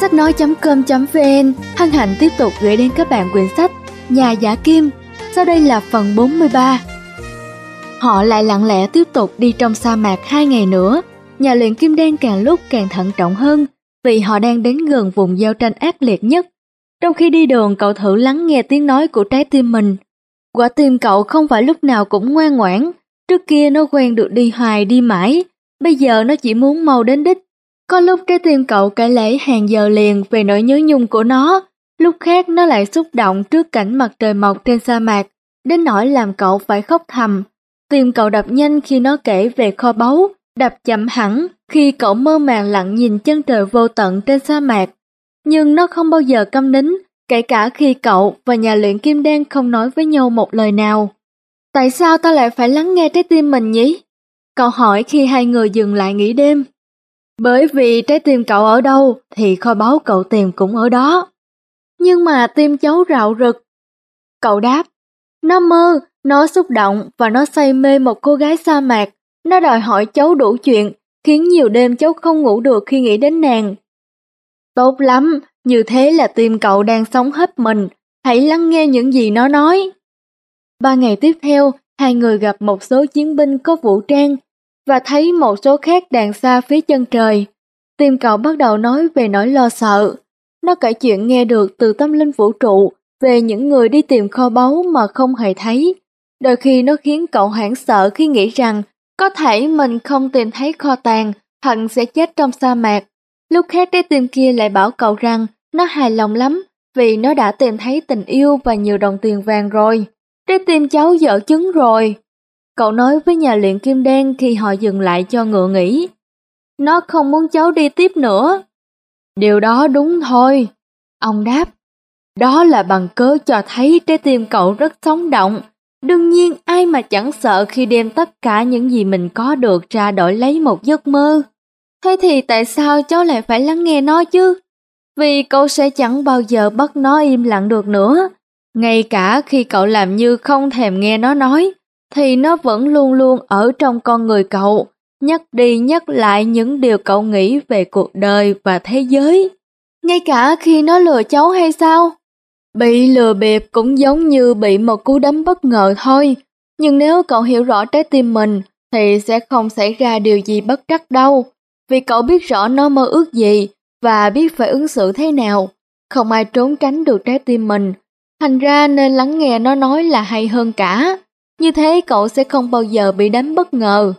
Sách nói.com.vn hân hạnh tiếp tục gửi đến các bạn quyển sách Nhà giả kim. Sau đây là phần 43. Họ lại lặng lẽ tiếp tục đi trong sa mạc hai ngày nữa. Nhà luyện kim đen càng lúc càng thận trọng hơn, vì họ đang đến gần vùng giao tranh ác liệt nhất. Trong khi đi đường, cậu thử lắng nghe tiếng nói của trái tim mình. Quả tim cậu không phải lúc nào cũng ngoan ngoãn. Trước kia nó quen được đi hoài, đi mãi. Bây giờ nó chỉ muốn mau đến đích. Có lúc trái tim cậu kể lễ hàng giờ liền về nỗi nhớ nhung của nó, lúc khác nó lại xúc động trước cảnh mặt trời mọc trên sa mạc, đến nỗi làm cậu phải khóc thầm. Tim cậu đập nhanh khi nó kể về kho báu, đập chậm hẳn khi cậu mơ màng lặng nhìn chân trời vô tận trên sa mạc. Nhưng nó không bao giờ câm nín, kể cả khi cậu và nhà luyện kim đen không nói với nhau một lời nào. Tại sao ta lại phải lắng nghe trái tim mình nhỉ? Cậu hỏi khi hai người dừng lại nghỉ đêm. Bởi vì trái tim cậu ở đâu thì kho báu cậu tìm cũng ở đó. Nhưng mà tim cháu rạo rực. Cậu đáp, nó mơ, nó xúc động và nó say mê một cô gái sa mạc. Nó đòi hỏi cháu đủ chuyện, khiến nhiều đêm cháu không ngủ được khi nghĩ đến nàng. Tốt lắm, như thế là tim cậu đang sống hết mình, hãy lắng nghe những gì nó nói. Ba ngày tiếp theo, hai người gặp một số chiến binh có vũ trang và thấy một số khác đàn xa phía chân trời. Tim cậu bắt đầu nói về nỗi lo sợ. Nó kể chuyện nghe được từ tâm linh vũ trụ về những người đi tìm kho báu mà không hề thấy. Đôi khi nó khiến cậu hoảng sợ khi nghĩ rằng có thể mình không tìm thấy kho tàng, thận sẽ chết trong sa mạc. Lúc khác trái tim kia lại bảo cậu rằng nó hài lòng lắm vì nó đã tìm thấy tình yêu và nhiều đồng tiền vàng rồi. Trái tim cháu dở chứng rồi. Cậu nói với nhà luyện kim đen khi họ dừng lại cho ngựa nghỉ. Nó không muốn cháu đi tiếp nữa. Điều đó đúng thôi. Ông đáp. Đó là bằng cớ cho thấy trái tim cậu rất sống động. Đương nhiên ai mà chẳng sợ khi đem tất cả những gì mình có được ra đổi lấy một giấc mơ. Thế thì tại sao cháu lại phải lắng nghe nó chứ? Vì cậu sẽ chẳng bao giờ bắt nó im lặng được nữa. Ngay cả khi cậu làm như không thèm nghe nó nói, thì nó vẫn luôn luôn ở trong con người cậu, nhắc đi nhắc lại những điều cậu nghĩ về cuộc đời và thế giới. Ngay cả khi nó lừa cháu hay sao? Bị lừa bịp cũng giống như bị một cú đấm bất ngờ thôi. Nhưng nếu cậu hiểu rõ trái tim mình, thì sẽ không xảy ra điều gì bất trắc đâu. Vì cậu biết rõ nó mơ ước gì và biết phải ứng xử thế nào. Không ai trốn tránh được trái tim mình. Thành ra nên lắng nghe nó nói là hay hơn cả. Như thế cậu sẽ không bao giờ bị đánh bất ngờ.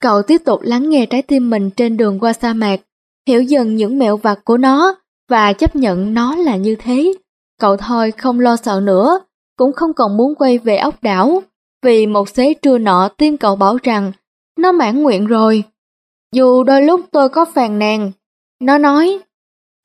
Cậu tiếp tục lắng nghe trái tim mình trên đường qua sa mạc, hiểu dần những mẹo vặt của nó và chấp nhận nó là như thế. Cậu thôi không lo sợ nữa, cũng không còn muốn quay về ốc đảo, vì một xế trưa nọ tim cậu bảo rằng nó mãn nguyện rồi. Dù đôi lúc tôi có phàn nàn, nó nói,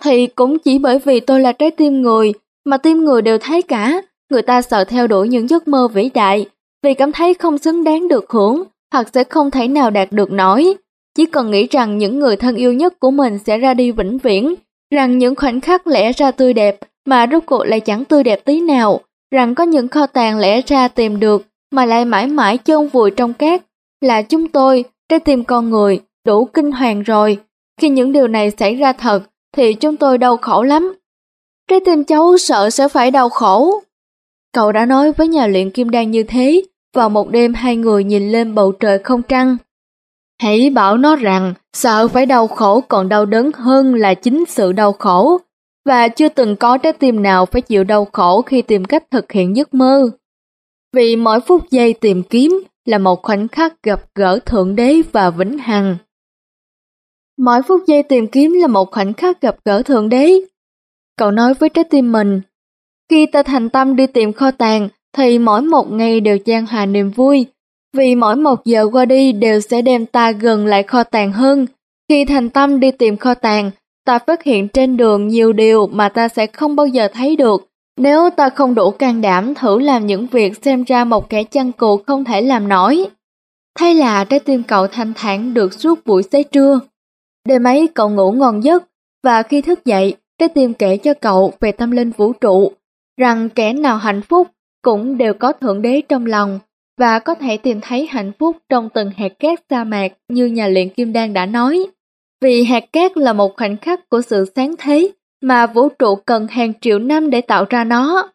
thì cũng chỉ bởi vì tôi là trái tim người, mà tim người đều thấy cả, người ta sợ theo đuổi những giấc mơ vĩ đại, vì cảm thấy không xứng đáng được hưởng hoặc sẽ không thể nào đạt được nổi. Chỉ cần nghĩ rằng những người thân yêu nhất của mình sẽ ra đi vĩnh viễn, rằng những khoảnh khắc lẽ ra tươi đẹp mà rốt cuộc lại chẳng tươi đẹp tí nào, rằng có những kho tàng lẽ ra tìm được mà lại mãi mãi chôn vùi trong cát, là chúng tôi, trái tim con người, đủ kinh hoàng rồi. Khi những điều này xảy ra thật, thì chúng tôi đau khổ lắm. Trái tim cháu sợ sẽ phải đau khổ. Cậu đã nói với nhà luyện kim đan như thế, vào một đêm hai người nhìn lên bầu trời không trăng. Hãy bảo nó rằng sợ phải đau khổ còn đau đớn hơn là chính sự đau khổ, và chưa từng có trái tim nào phải chịu đau khổ khi tìm cách thực hiện giấc mơ. Vì mỗi phút giây tìm kiếm là một khoảnh khắc gặp gỡ Thượng Đế và Vĩnh Hằng. Mỗi phút giây tìm kiếm là một khoảnh khắc gặp gỡ Thượng Đế. Cậu nói với trái tim mình, khi ta thành tâm đi tìm kho tàng, thì mỗi một ngày đều trang hòa niềm vui, vì mỗi một giờ qua đi đều sẽ đem ta gần lại kho tàng hơn. Khi thành tâm đi tìm kho tàng, ta phát hiện trên đường nhiều điều mà ta sẽ không bao giờ thấy được. Nếu ta không đủ can đảm thử làm những việc xem ra một kẻ chăn cù không thể làm nổi. Thay là trái tim cậu thanh thản được suốt buổi xế trưa. Đêm ấy cậu ngủ ngon giấc, và khi thức dậy, trái tim kể cho cậu về tâm linh vũ trụ, rằng kẻ nào hạnh phúc cũng đều có Thượng Đế trong lòng và có thể tìm thấy hạnh phúc trong từng hạt cát sa mạc như nhà luyện kim đan đã nói. Vì hạt cát là một khoảnh khắc của sự sáng thế mà vũ trụ cần hàng triệu năm để tạo ra nó.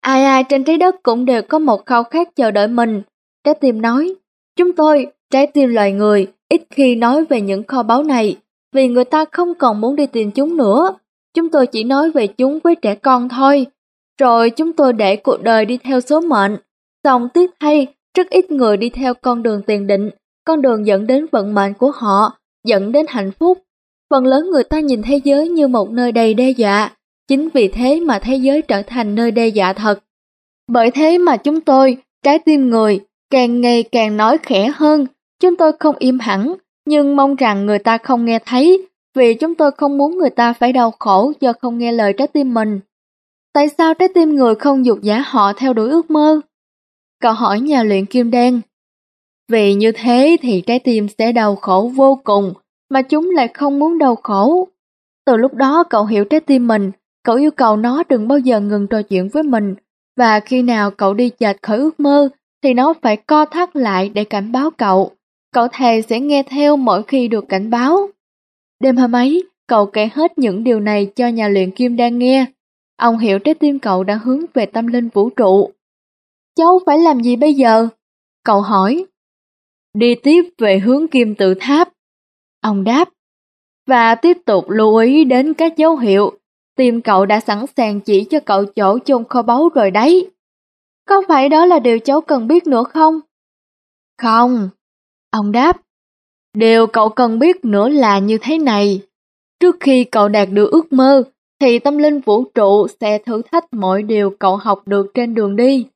Ai ai trên trái đất cũng đều có một khao khát chờ đợi mình. Trái tim nói, chúng tôi, trái tim loài người, ít khi nói về những kho báu này, vì người ta không còn muốn đi tìm chúng nữa. Chúng tôi chỉ nói về chúng với trẻ con thôi. Rồi chúng tôi để cuộc đời đi theo số mệnh. Xong tiếc thay, rất ít người đi theo con đường tiền định, con đường dẫn đến vận mệnh của họ, dẫn đến hạnh phúc. Phần lớn người ta nhìn thế giới như một nơi đầy đe dọa, chính vì thế mà thế giới trở thành nơi đe dọa thật. Bởi thế mà chúng tôi, trái tim người, càng ngày càng nói khẽ hơn, chúng tôi không im hẳn, nhưng mong rằng người ta không nghe thấy, vì chúng tôi không muốn người ta phải đau khổ do không nghe lời trái tim mình. Tại sao trái tim người không dục giả họ theo đuổi ước mơ? Cậu hỏi nhà luyện kim đen. Vì như thế thì trái tim sẽ đau khổ vô cùng, mà chúng lại không muốn đau khổ. Từ lúc đó cậu hiểu trái tim mình, cậu yêu cầu nó đừng bao giờ ngừng trò chuyện với mình, và khi nào cậu đi chệch khỏi ước mơ thì nó phải co thắt lại để cảnh báo cậu. Cậu thề sẽ nghe theo mỗi khi được cảnh báo. Đêm hôm ấy, cậu kể hết những điều này cho nhà luyện kim đang nghe. Ông hiểu trái tim cậu đã hướng về tâm linh vũ trụ. Cháu phải làm gì bây giờ? Cậu hỏi. Đi tiếp về hướng kim tự tháp. Ông đáp. Và tiếp tục lưu ý đến các dấu hiệu. Tim cậu đã sẵn sàng chỉ cho cậu chỗ chôn kho báu rồi đấy. Có phải đó là điều cháu cần biết nữa không? Không. Ông đáp. Điều cậu cần biết nữa là như thế này. Trước khi cậu đạt được ước mơ, thì tâm linh vũ trụ sẽ thử thách mọi điều cậu học được trên đường đi.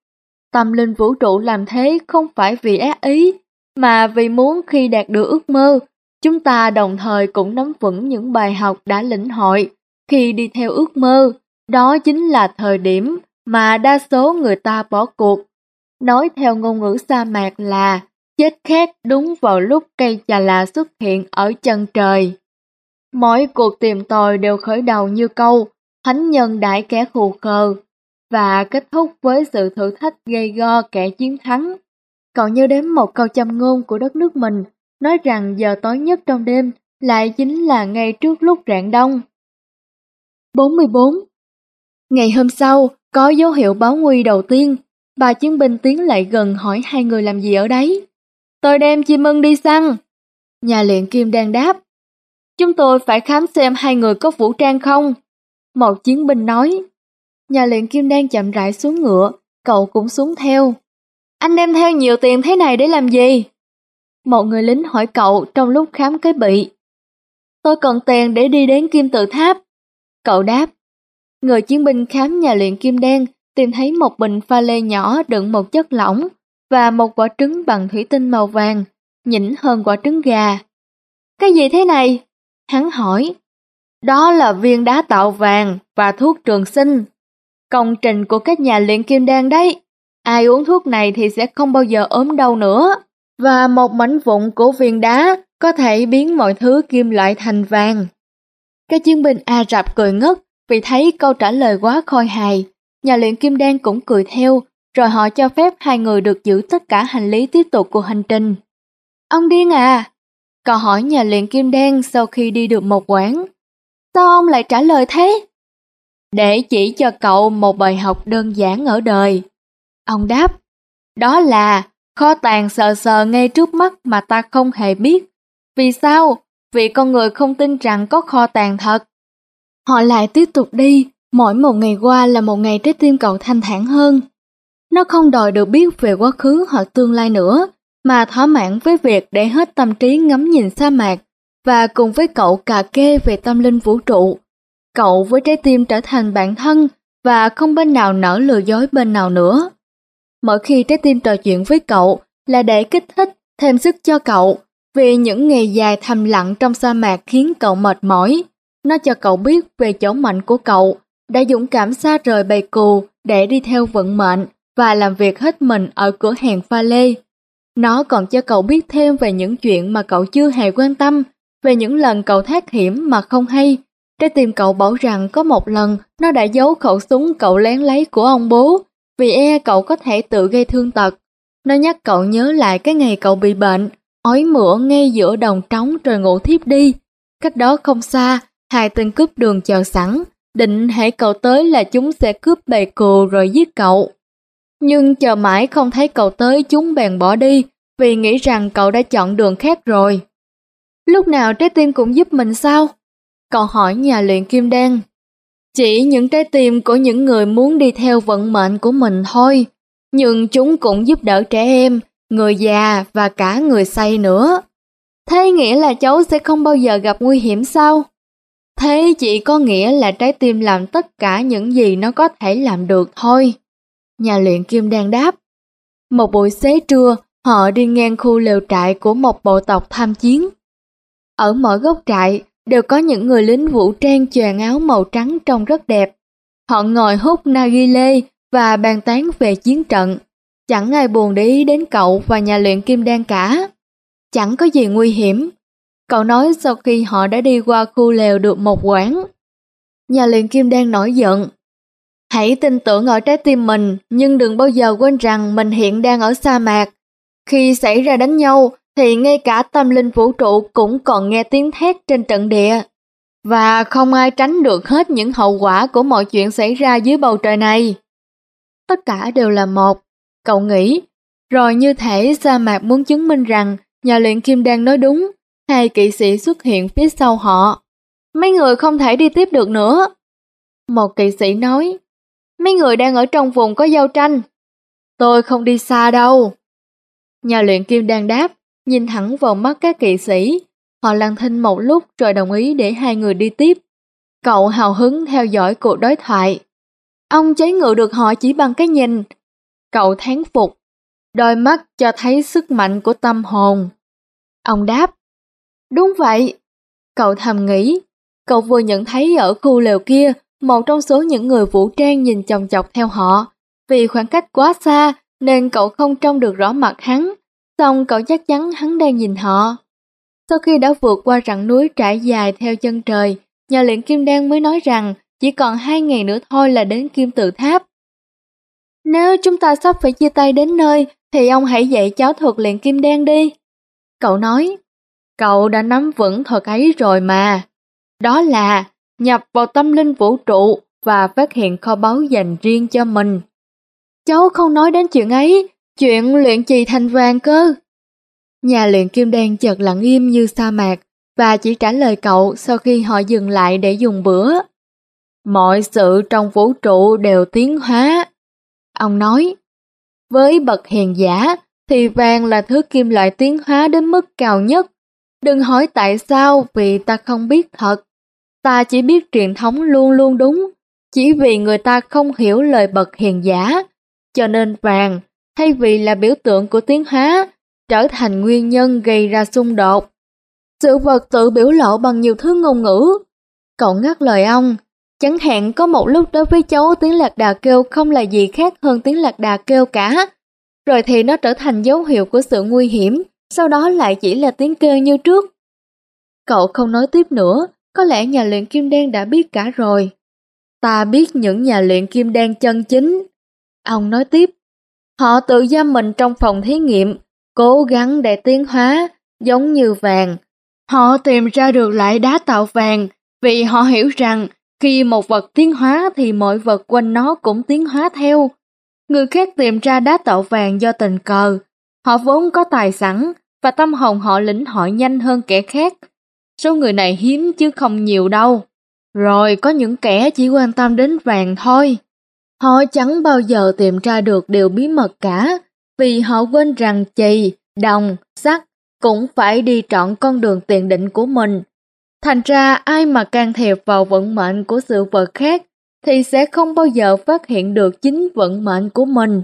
Tâm linh vũ trụ làm thế không phải vì ác ý, mà vì muốn khi đạt được ước mơ, chúng ta đồng thời cũng nắm vững những bài học đã lĩnh hội khi đi theo ước mơ. Đó chính là thời điểm mà đa số người ta bỏ cuộc. Nói theo ngôn ngữ sa mạc là chết khét đúng vào lúc cây chà là xuất hiện ở chân trời. Mỗi cuộc tìm tòi đều khởi đầu như câu Thánh nhân đại kẻ khù khờ và kết thúc với sự thử thách gây go kẻ chiến thắng. Cậu nhớ đến một câu châm ngôn của đất nước mình, nói rằng giờ tối nhất trong đêm lại chính là ngay trước lúc rạng đông. 44. Ngày hôm sau, có dấu hiệu báo nguy đầu tiên, bà chiến binh tiến lại gần hỏi hai người làm gì ở đấy. Tôi đem chim ưng đi săn. Nhà luyện kim đang đáp. Chúng tôi phải khám xem hai người có vũ trang không. Một chiến binh nói. Nhà luyện kim đang chậm rãi xuống ngựa, cậu cũng xuống theo. Anh đem theo nhiều tiền thế này để làm gì? Một người lính hỏi cậu trong lúc khám cái bị. Tôi cần tiền để đi đến kim tự tháp. Cậu đáp. Người chiến binh khám nhà luyện kim đen tìm thấy một bình pha lê nhỏ đựng một chất lỏng và một quả trứng bằng thủy tinh màu vàng, nhỉnh hơn quả trứng gà. Cái gì thế này? Hắn hỏi. Đó là viên đá tạo vàng và thuốc trường sinh. Công trình của các nhà luyện kim đan đấy. Ai uống thuốc này thì sẽ không bao giờ ốm đau nữa. Và một mảnh vụn của viên đá có thể biến mọi thứ kim loại thành vàng. Các chiến binh Ả Rập cười ngất vì thấy câu trả lời quá khôi hài. Nhà luyện kim đan cũng cười theo, rồi họ cho phép hai người được giữ tất cả hành lý tiếp tục của hành trình. Ông điên à? Cậu hỏi nhà luyện kim đen sau khi đi được một quán. Sao ông lại trả lời thế? Để chỉ cho cậu một bài học đơn giản ở đời. Ông đáp, đó là kho tàng sờ sờ ngay trước mắt mà ta không hề biết. Vì sao? Vì con người không tin rằng có kho tàng thật. Họ lại tiếp tục đi, mỗi một ngày qua là một ngày trái tim cậu thanh thản hơn. Nó không đòi được biết về quá khứ hoặc tương lai nữa, mà thỏa mãn với việc để hết tâm trí ngắm nhìn sa mạc và cùng với cậu cà kê về tâm linh vũ trụ. Cậu với trái tim trở thành bản thân và không bên nào nở lừa dối bên nào nữa. Mỗi khi trái tim trò chuyện với cậu là để kích thích, thêm sức cho cậu, vì những ngày dài thầm lặng trong sa mạc khiến cậu mệt mỏi. Nó cho cậu biết về chỗ mạnh của cậu, đã dũng cảm xa rời bầy cù để đi theo vận mệnh và làm việc hết mình ở cửa hàng pha lê. Nó còn cho cậu biết thêm về những chuyện mà cậu chưa hề quan tâm, về những lần cậu thoát hiểm mà không hay. Trái tim cậu bảo rằng có một lần nó đã giấu khẩu súng cậu lén lấy của ông bố, vì e cậu có thể tự gây thương tật. Nó nhắc cậu nhớ lại cái ngày cậu bị bệnh ói mửa ngay giữa đồng trống rồi ngủ thiếp đi. Cách đó không xa, hai tên cướp đường chờ sẵn, định hãy cậu tới là chúng sẽ cướp bầy cừu rồi giết cậu. Nhưng chờ mãi không thấy cậu tới chúng bèn bỏ đi vì nghĩ rằng cậu đã chọn đường khác rồi. Lúc nào trái tim cũng giúp mình sao? Cậu hỏi nhà luyện kim đen. Chỉ những trái tim của những người muốn đi theo vận mệnh của mình thôi, nhưng chúng cũng giúp đỡ trẻ em, người già và cả người say nữa. Thế nghĩa là cháu sẽ không bao giờ gặp nguy hiểm sao? Thế chỉ có nghĩa là trái tim làm tất cả những gì nó có thể làm được thôi. Nhà luyện kim đang đáp. Một buổi xế trưa, họ đi ngang khu lều trại của một bộ tộc tham chiến. Ở mỗi góc trại đều có những người lính vũ trang choàng áo màu trắng trông rất đẹp. Họ ngồi hút Nagile và bàn tán về chiến trận. Chẳng ai buồn để ý đến cậu và nhà luyện kim đan cả. Chẳng có gì nguy hiểm. Cậu nói sau khi họ đã đi qua khu lều được một quán. Nhà luyện kim đan nổi giận. Hãy tin tưởng ở trái tim mình, nhưng đừng bao giờ quên rằng mình hiện đang ở sa mạc. Khi xảy ra đánh nhau, thì ngay cả tâm linh vũ trụ cũng còn nghe tiếng thét trên trận địa. Và không ai tránh được hết những hậu quả của mọi chuyện xảy ra dưới bầu trời này. Tất cả đều là một, cậu nghĩ. Rồi như thể sa mạc muốn chứng minh rằng nhà luyện kim đang nói đúng, hai kỵ sĩ xuất hiện phía sau họ. Mấy người không thể đi tiếp được nữa. Một kỵ sĩ nói, mấy người đang ở trong vùng có giao tranh. Tôi không đi xa đâu. Nhà luyện kim đang đáp, nhìn thẳng vào mắt các kỵ sĩ. Họ lặng thinh một lúc rồi đồng ý để hai người đi tiếp. Cậu hào hứng theo dõi cuộc đối thoại. Ông chế ngự được họ chỉ bằng cái nhìn. Cậu thán phục. Đôi mắt cho thấy sức mạnh của tâm hồn. Ông đáp. Đúng vậy. Cậu thầm nghĩ. Cậu vừa nhận thấy ở khu lều kia, một trong số những người vũ trang nhìn chồng chọc theo họ. Vì khoảng cách quá xa nên cậu không trông được rõ mặt hắn. Xong cậu chắc chắn hắn đang nhìn họ. Sau khi đã vượt qua rặng núi trải dài theo chân trời, nhà luyện kim đan mới nói rằng chỉ còn hai ngày nữa thôi là đến kim tự tháp. Nếu chúng ta sắp phải chia tay đến nơi, thì ông hãy dạy cháu thuật luyện kim đan đi. Cậu nói, cậu đã nắm vững thuật ấy rồi mà. Đó là nhập vào tâm linh vũ trụ và phát hiện kho báu dành riêng cho mình. Cháu không nói đến chuyện ấy, chuyện luyện trì thành vàng cơ. Nhà luyện kim đen chợt lặng im như sa mạc và chỉ trả lời cậu sau khi họ dừng lại để dùng bữa. Mọi sự trong vũ trụ đều tiến hóa. Ông nói, với bậc hiền giả thì vàng là thứ kim loại tiến hóa đến mức cao nhất. Đừng hỏi tại sao vì ta không biết thật. Ta chỉ biết truyền thống luôn luôn đúng, chỉ vì người ta không hiểu lời bậc hiền giả. Cho nên vàng, thay vì là biểu tượng của tiếng há trở thành nguyên nhân gây ra xung đột. Sự vật tự biểu lộ bằng nhiều thứ ngôn ngữ. Cậu ngắt lời ông, chẳng hạn có một lúc đối với cháu tiếng lạc đà kêu không là gì khác hơn tiếng lạc đà kêu cả. Rồi thì nó trở thành dấu hiệu của sự nguy hiểm, sau đó lại chỉ là tiếng kêu như trước. Cậu không nói tiếp nữa, có lẽ nhà luyện kim đen đã biết cả rồi. Ta biết những nhà luyện kim đen chân chính. Ông nói tiếp, họ tự giam mình trong phòng thí nghiệm, cố gắng để tiến hóa, giống như vàng. Họ tìm ra được lại đá tạo vàng, vì họ hiểu rằng khi một vật tiến hóa thì mọi vật quanh nó cũng tiến hóa theo. Người khác tìm ra đá tạo vàng do tình cờ. Họ vốn có tài sản và tâm hồn họ lĩnh hội nhanh hơn kẻ khác. Số người này hiếm chứ không nhiều đâu. Rồi có những kẻ chỉ quan tâm đến vàng thôi. Họ chẳng bao giờ tìm ra được điều bí mật cả, vì họ quên rằng chì, đồng, sắt cũng phải đi trọn con đường tiền định của mình. Thành ra ai mà can thiệp vào vận mệnh của sự vật khác thì sẽ không bao giờ phát hiện được chính vận mệnh của mình.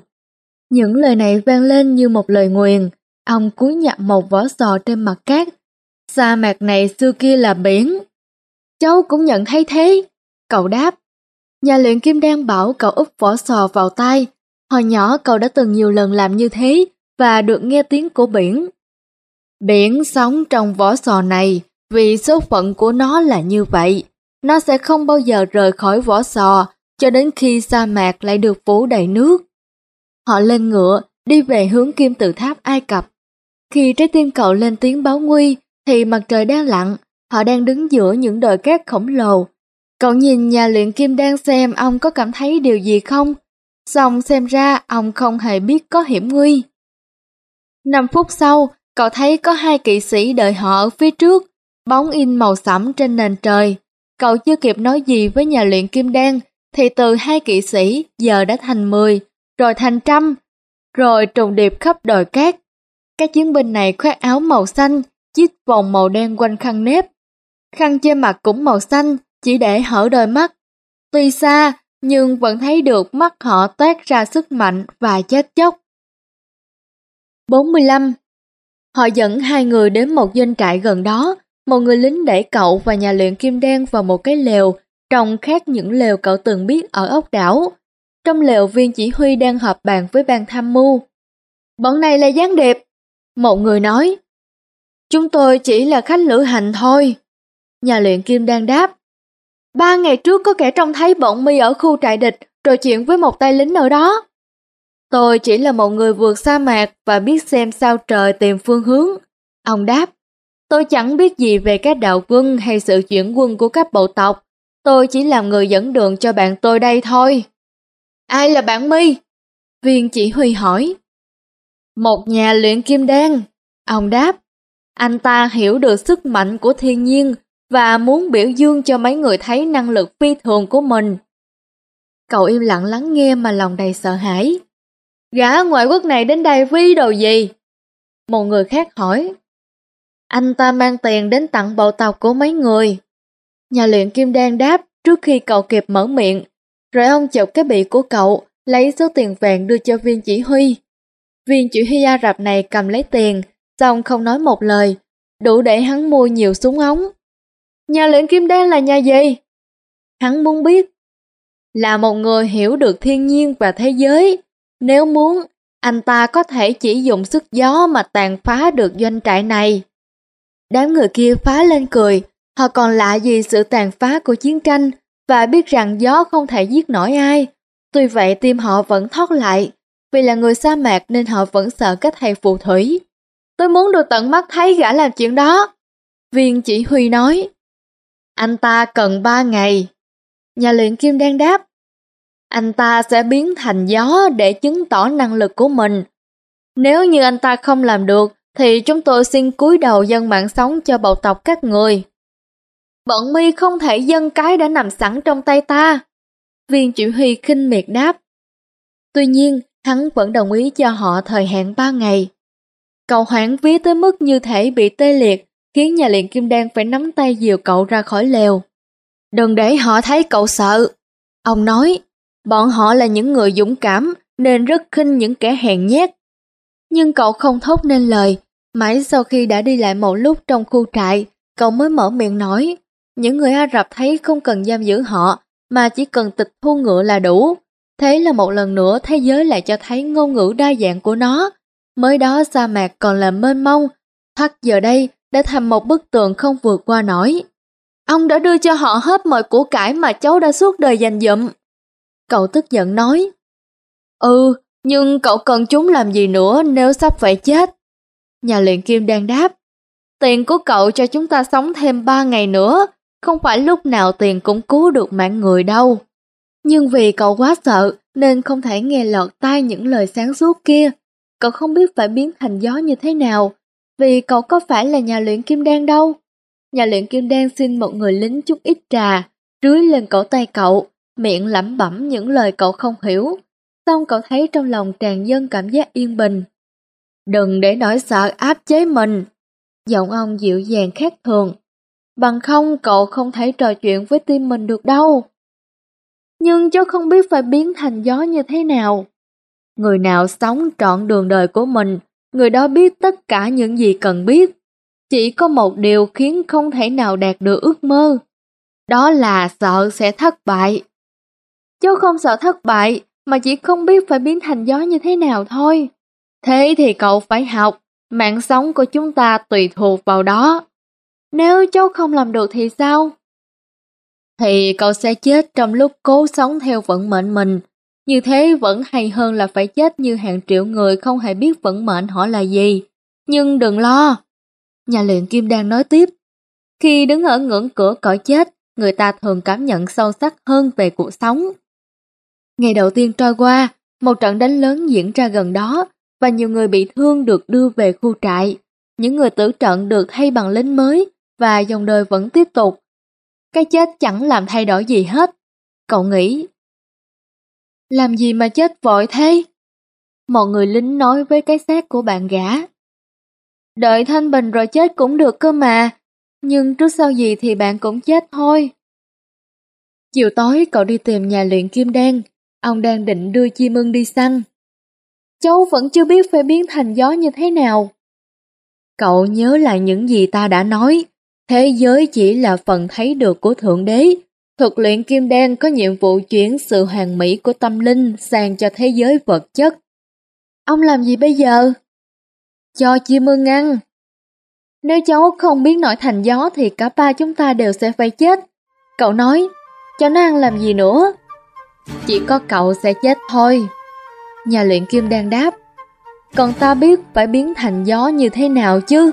Những lời này vang lên như một lời nguyền, ông cúi nhặt một vỏ sò trên mặt cát. Sa mạc này xưa kia là biển. Cháu cũng nhận thấy thế. Cậu đáp. Nhà luyện kim đang bảo cậu úp vỏ sò vào tay. Hồi nhỏ cậu đã từng nhiều lần làm như thế và được nghe tiếng của biển. Biển sống trong vỏ sò này vì số phận của nó là như vậy. Nó sẽ không bao giờ rời khỏi vỏ sò cho đến khi sa mạc lại được phủ đầy nước. Họ lên ngựa, đi về hướng kim tự tháp Ai Cập. Khi trái tim cậu lên tiếng báo nguy, thì mặt trời đang lặn, họ đang đứng giữa những đồi cát khổng lồ. Cậu nhìn nhà luyện kim đang xem ông có cảm thấy điều gì không? Xong xem ra ông không hề biết có hiểm nguy. Năm phút sau, cậu thấy có hai kỵ sĩ đợi họ ở phía trước, bóng in màu sẫm trên nền trời. Cậu chưa kịp nói gì với nhà luyện kim đen thì từ hai kỵ sĩ giờ đã thành mười, rồi thành trăm, rồi trùng điệp khắp đồi cát. Các chiến binh này khoác áo màu xanh, chiếc vòng màu đen quanh khăn nếp. Khăn che mặt cũng màu xanh, chỉ để hở đôi mắt. Tuy xa, nhưng vẫn thấy được mắt họ toát ra sức mạnh và chết chóc. 45. Họ dẫn hai người đến một doanh trại gần đó, một người lính đẩy cậu và nhà luyện kim đen vào một cái lều, trông khác những lều cậu từng biết ở ốc đảo. Trong lều viên chỉ huy đang họp bàn với ban tham mưu. Bọn này là gián điệp. Một người nói. Chúng tôi chỉ là khách lữ hành thôi. Nhà luyện kim đang đáp. Ba ngày trước có kẻ trông thấy bọn mi ở khu trại địch trò chuyện với một tay lính ở đó. Tôi chỉ là một người vượt sa mạc và biết xem sao trời tìm phương hướng. Ông đáp, tôi chẳng biết gì về các đạo quân hay sự chuyển quân của các bộ tộc. Tôi chỉ làm người dẫn đường cho bạn tôi đây thôi. Ai là bạn mi? Viên chỉ huy hỏi. Một nhà luyện kim đan. Ông đáp, anh ta hiểu được sức mạnh của thiên nhiên và muốn biểu dương cho mấy người thấy năng lực phi thường của mình. Cậu im lặng lắng nghe mà lòng đầy sợ hãi. Gã ngoại quốc này đến đây vì đồ gì? Một người khác hỏi. Anh ta mang tiền đến tặng bộ tộc của mấy người. Nhà luyện kim đan đáp trước khi cậu kịp mở miệng, rồi ông chọc cái bị của cậu, lấy số tiền vàng đưa cho viên chỉ huy. Viên chỉ huy Ả Rập này cầm lấy tiền, xong không nói một lời, đủ để hắn mua nhiều súng ống. Nhà luyện kim đen là nhà gì? Hắn muốn biết. Là một người hiểu được thiên nhiên và thế giới. Nếu muốn, anh ta có thể chỉ dùng sức gió mà tàn phá được doanh trại này. Đám người kia phá lên cười, họ còn lạ gì sự tàn phá của chiến tranh và biết rằng gió không thể giết nổi ai. Tuy vậy tim họ vẫn thoát lại, vì là người sa mạc nên họ vẫn sợ các thầy phù thủy. Tôi muốn được tận mắt thấy gã làm chuyện đó. Viên chỉ huy nói. Anh ta cần ba ngày. Nhà luyện kim đang đáp. Anh ta sẽ biến thành gió để chứng tỏ năng lực của mình. Nếu như anh ta không làm được, thì chúng tôi xin cúi đầu dân mạng sống cho bộ tộc các người. Bọn mi không thể dân cái đã nằm sẵn trong tay ta. Viên chỉ huy khinh miệt đáp. Tuy nhiên, hắn vẫn đồng ý cho họ thời hạn ba ngày. Cậu hoảng ví tới mức như thể bị tê liệt, khiến nhà luyện kim đan phải nắm tay dìu cậu ra khỏi lều. Đừng để họ thấy cậu sợ. Ông nói, bọn họ là những người dũng cảm nên rất khinh những kẻ hèn nhát. Nhưng cậu không thốt nên lời, mãi sau khi đã đi lại một lúc trong khu trại, cậu mới mở miệng nói, những người Ả Rập thấy không cần giam giữ họ, mà chỉ cần tịch thu ngựa là đủ. Thế là một lần nữa thế giới lại cho thấy ngôn ngữ đa dạng của nó. Mới đó sa mạc còn là mênh mông, thoát giờ đây đã thành một bức tường không vượt qua nổi. Ông đã đưa cho họ hết mọi của cải mà cháu đã suốt đời dành dụm. Cậu tức giận nói. Ừ, nhưng cậu cần chúng làm gì nữa nếu sắp phải chết? Nhà luyện kim đang đáp. Tiền của cậu cho chúng ta sống thêm ba ngày nữa, không phải lúc nào tiền cũng cứu được mạng người đâu. Nhưng vì cậu quá sợ nên không thể nghe lọt tai những lời sáng suốt kia. Cậu không biết phải biến thành gió như thế nào, vì cậu có phải là nhà luyện kim đan đâu. Nhà luyện kim đan xin một người lính chút ít trà, rưới lên cổ tay cậu, miệng lẩm bẩm những lời cậu không hiểu. Xong cậu thấy trong lòng tràn dân cảm giác yên bình. Đừng để nỗi sợ áp chế mình. Giọng ông dịu dàng khác thường. Bằng không cậu không thể trò chuyện với tim mình được đâu. Nhưng cháu không biết phải biến thành gió như thế nào. Người nào sống trọn đường đời của mình người đó biết tất cả những gì cần biết. Chỉ có một điều khiến không thể nào đạt được ước mơ. Đó là sợ sẽ thất bại. Cháu không sợ thất bại, mà chỉ không biết phải biến thành gió như thế nào thôi. Thế thì cậu phải học, mạng sống của chúng ta tùy thuộc vào đó. Nếu cháu không làm được thì sao? Thì cậu sẽ chết trong lúc cố sống theo vận mệnh mình, như thế vẫn hay hơn là phải chết như hàng triệu người không hề biết vận mệnh họ là gì. Nhưng đừng lo. Nhà luyện kim đang nói tiếp. Khi đứng ở ngưỡng cửa cõi chết, người ta thường cảm nhận sâu sắc hơn về cuộc sống. Ngày đầu tiên trôi qua, một trận đánh lớn diễn ra gần đó và nhiều người bị thương được đưa về khu trại. Những người tử trận được thay bằng lính mới và dòng đời vẫn tiếp tục. Cái chết chẳng làm thay đổi gì hết. Cậu nghĩ, làm gì mà chết vội thế? Một người lính nói với cái xác của bạn gã. Đợi thanh bình rồi chết cũng được cơ mà, nhưng trước sau gì thì bạn cũng chết thôi. Chiều tối cậu đi tìm nhà luyện kim đen, ông đang định đưa chim ưng đi săn. Cháu vẫn chưa biết phải biến thành gió như thế nào. Cậu nhớ lại những gì ta đã nói, thế giới chỉ là phần thấy được của Thượng Đế. Thuật luyện kim đen có nhiệm vụ chuyển sự hoàn mỹ của tâm linh sang cho thế giới vật chất. Ông làm gì bây giờ? Cho chim ưng ăn. Nếu cháu không biến nổi thành gió thì cả ba chúng ta đều sẽ phải chết. Cậu nói, cho nó ăn làm gì nữa? Chỉ có cậu sẽ chết thôi. Nhà luyện kim đang đáp. Còn ta biết phải biến thành gió như thế nào chứ?